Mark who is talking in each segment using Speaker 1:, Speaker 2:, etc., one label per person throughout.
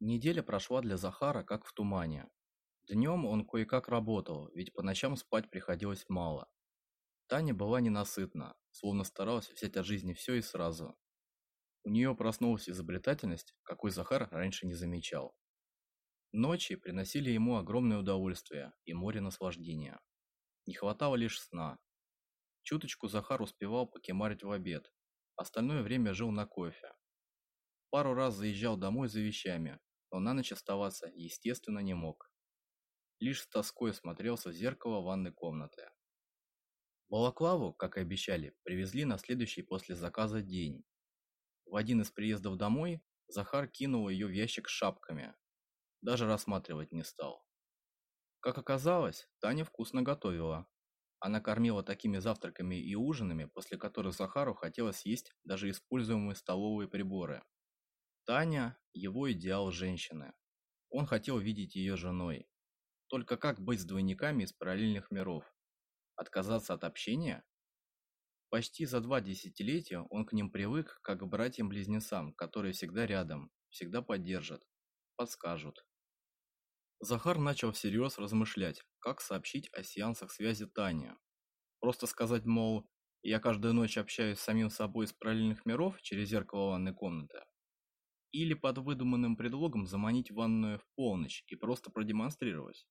Speaker 1: Неделя прошла для Захара как в тумане. Днем он кое-как работал, ведь по ночам спать приходилось мало. Таня была ненасытна, словно старалась взять от жизни все и сразу. У нее проснулась изобретательность, какой Захар раньше не замечал. Ночи приносили ему огромное удовольствие и море наслаждения. Не хватало лишь сна. Чуточку Захар успевал покемарить в обед, остальное время жил на кофе. Пару раз заезжал домой за вещами, но на ночь оставаться, естественно, не мог. Лишь с тоской смотрелся в зеркало ванной комнаты. Балаклаву, как и обещали, привезли на следующий после заказа день. В один из приездов домой Захар кинул ее в ящик с шапками. Даже рассматривать не стал. Как оказалось, Таня вкусно готовила. Она кормила такими завтраками и ужинами, после которых Захару хотелось есть даже используемые столовые приборы. Таня – его идеал женщины. Он хотел видеть ее женой. Только как быть с двойниками из параллельных миров? Отказаться от общения? Почти за два десятилетия он к ним привык, как к братьям-близнецам, которые всегда рядом, всегда поддержат, подскажут. Захар начал всерьез размышлять, как сообщить о сеансах связи Тане. Просто сказать, мол, я каждую ночь общаюсь с самим собой из параллельных миров через зеркало ванной комнаты или под выдуманным предлогом заманить ванную в полночь и просто продемонстрировать.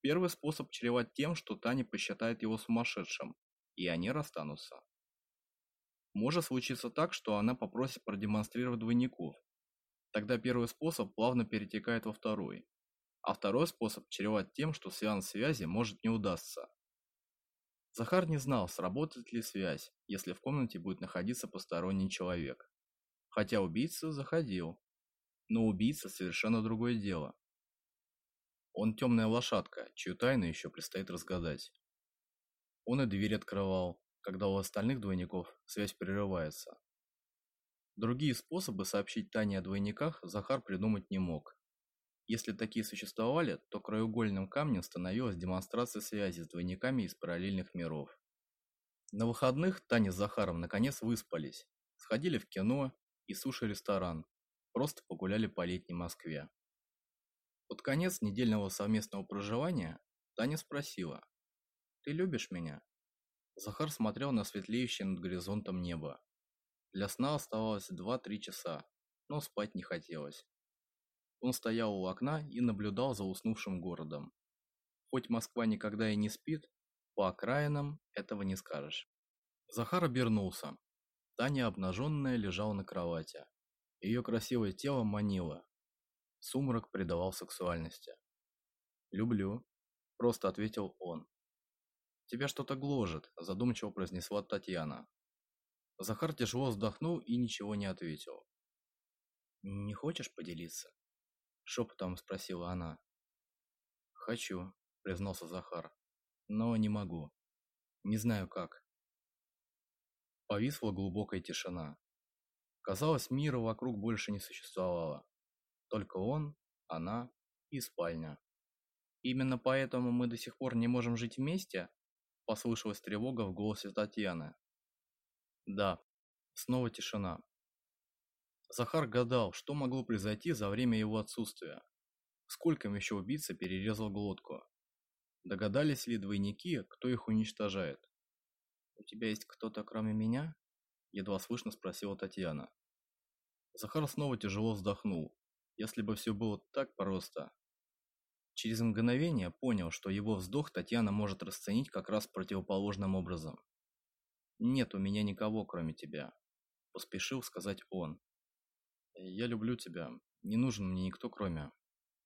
Speaker 1: Первый способ чреват тем, что Таня посчитает его сумасшедшим, и они расстанутся. Может случиться так, что она попросит продемонстрировать двойников. Тогда первый способ плавно перетекает во второй. А второй способ чреват тем, что сеанс связи может не удастся. Захар не знал, сработает ли связь, если в комнате будет находиться посторонний человек хотя убийца заходил. Но убийца совершенно другое дело. Он темная лошадка, чью тайну еще предстоит разгадать. Он и дверь открывал, когда у остальных двойников связь прерывается. Другие способы сообщить Тане о двойниках Захар придумать не мог. Если такие существовали, то краеугольным камнем становилась демонстрация связи с двойниками из параллельных миров. На выходных Таня с Захаром наконец выспались, сходили в кино и суши-ресторан. Просто погуляли по летней Москве. Под конец недельного совместного проживания Таня спросила. «Ты любишь меня?» Захар смотрел на светлеющее над горизонтом небо. Для сна оставалось 2-3 часа, но спать не хотелось. Он стоял у окна и наблюдал за уснувшим городом. Хоть Москва никогда и не спит, по окраинам этого не скажешь. Захар обернулся. Таня обнаженная лежала на кровати. Ее красивое тело манило. Сумрак придавал сексуальности. «Люблю», – просто ответил он. «Тебя что-то гложет», – задумчиво произнесла Татьяна. Захар тяжело вздохнул и ничего не ответил. «Не хочешь поделиться?» – шепотом спросила она. «Хочу», – признался Захар, – «но не могу. Не знаю как». Повисла глубокая тишина. Казалось, мира вокруг больше не существовало. Только он, она и спальня. «Именно поэтому мы до сих пор не можем жить вместе?» Послышалась тревога в голосе Татьяны. «Да». Снова тишина. Захар гадал, что могло произойти за время его отсутствия. Скольким еще убийца перерезал глотку. Догадались ли двойники, кто их уничтожает? «У тебя есть кто-то кроме меня?» Едва слышно спросила Татьяна. Захар снова тяжело вздохнул. Если бы все было так просто. Через мгновение понял, что его вздох Татьяна может расценить как раз противоположным образом. «Нет у меня никого, кроме тебя», – поспешил сказать он. «Я люблю тебя. Не нужен мне никто, кроме...»